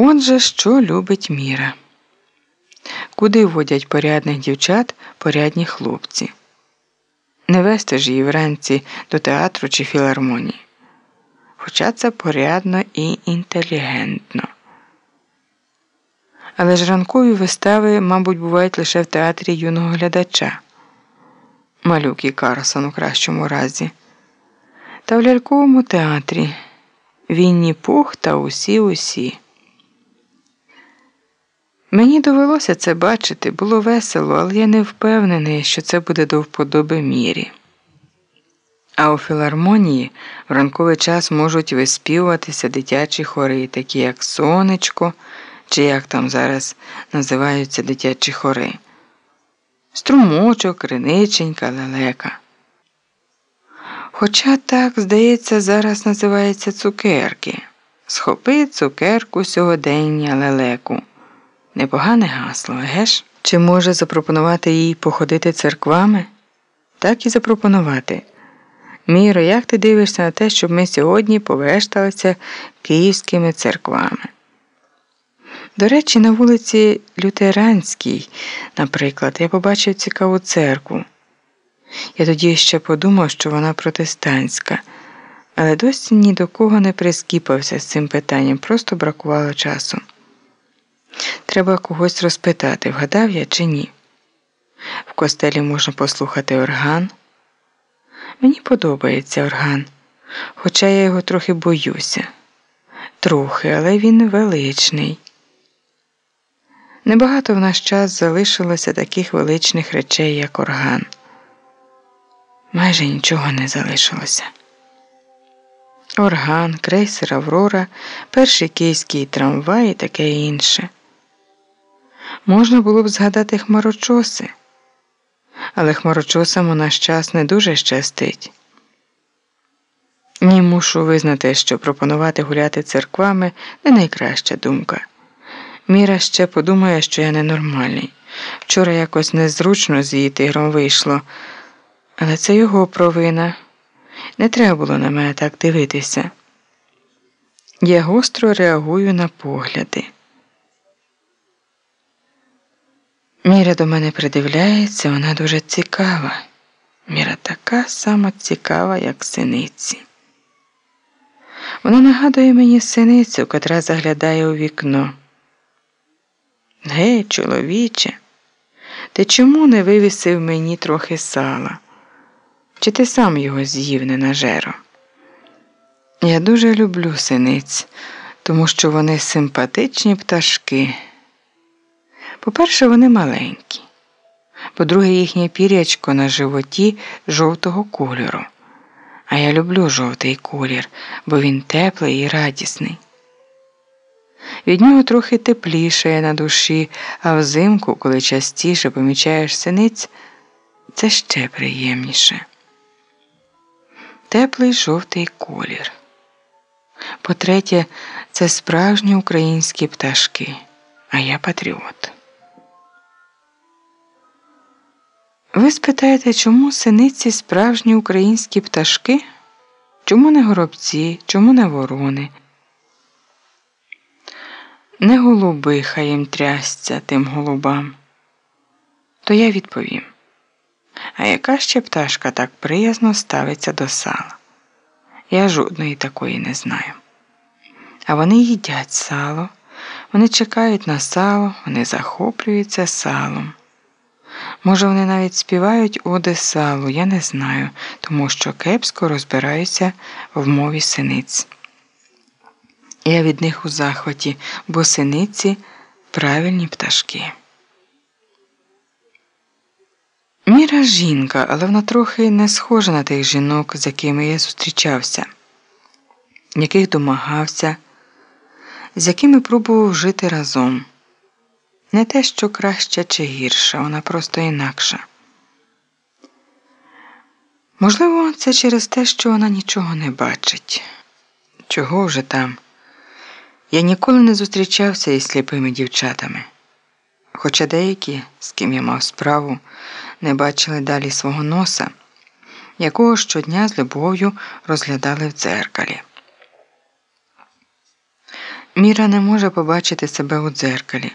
Отже, що любить міра? Куди водять порядних дівчат порядні хлопці? Не вести ж її вранці до театру чи філармонії. Хоча це порядно і інтелігентно. Але ж ранкові вистави, мабуть, бувають лише в театрі юного глядача, малюк і Карлсон у кращому разі, та в ляльковому театрі Вінні Пух та усі усі. Мені довелося це бачити, було весело, але я не впевнений, що це буде до вподоби мірі. А у філармонії в ранковий час можуть виспівуватися дитячі хори, такі як сонечко, чи як там зараз називаються дитячі хори, струмочок, криниченька, лелека. Хоча так, здається, зараз називається цукерки. Схопи цукерку сьогодення лелеку. Непогане гасло, геш? Чи може запропонувати їй походити церквами? Так і запропонувати. Міро, як ти дивишся на те, щоб ми сьогодні повешталися київськими церквами? До речі, на вулиці Лютеранській, наприклад, я побачив цікаву церкву. Я тоді ще подумав, що вона протестантська, але досі ні до кого не прискіпався з цим питанням, просто бракувало часу. Треба когось розпитати, вгадав я чи ні. В костелі можна послухати орган. Мені подобається орган, хоча я його трохи боюся. Трохи, але він величний. Небагато в наш час залишилося таких величних речей, як орган. Майже нічого не залишилося. Орган, крейсер Аврора, перший київський трамвай і таке інше. Можна було б згадати хмарочоси, але хмарочосам у наш час не дуже щастить. Ні, мушу визнати, що пропонувати гуляти церквами не найкраща думка. Міра ще подумає, що я ненормальний. Вчора якось незручно з її тигром вийшло, але це його провина. Не треба було на мене так дивитися. Я гостро реагую на погляди. Міра до мене придивляється, вона дуже цікава. Міра така сама цікава, як синиці. Вона нагадує мені синицю, котра заглядає у вікно. Гей, чоловіче, ти чому не вивісив мені трохи сала? Чи ти сам його з'їв не на жеро? Я дуже люблю синиць, тому що вони симпатичні пташки. По-перше, вони маленькі. По-друге, їхнє пірячко на животі жовтого кольору. А я люблю жовтий колір, бо він теплий і радісний. Від нього трохи теплішає на душі, а взимку, коли частіше помічаєш синиць, це ще приємніше. Теплий жовтий колір. По-третє, це справжні українські пташки, а я патріот. Ви спитаєте, чому синиці справжні українські пташки? Чому не горобці, чому не ворони? Не голуби хай їм трясця тим голубам. То я відповім. А яка ще пташка так приязно ставиться до сала? Я жодної такої не знаю. А вони їдять сало, вони чекають на сало, вони захоплюються салом. Може, вони навіть співають оди салу, я не знаю, тому що кепсько розбираюся в мові синиць. Я від них у захваті, бо синиці правильні пташки. Міра жінка, але вона трохи не схожа на тих жінок, з якими я зустрічався, яких домагався, з якими пробував жити разом. Не те, що краща чи гірша, вона просто інакша. Можливо, це через те, що вона нічого не бачить. Чого вже там? Я ніколи не зустрічався із сліпими дівчатами, хоча деякі, з ким я мав справу, не бачили далі свого носа, якого щодня з любов'ю розглядали в дзеркалі. Міра не може побачити себе у дзеркалі.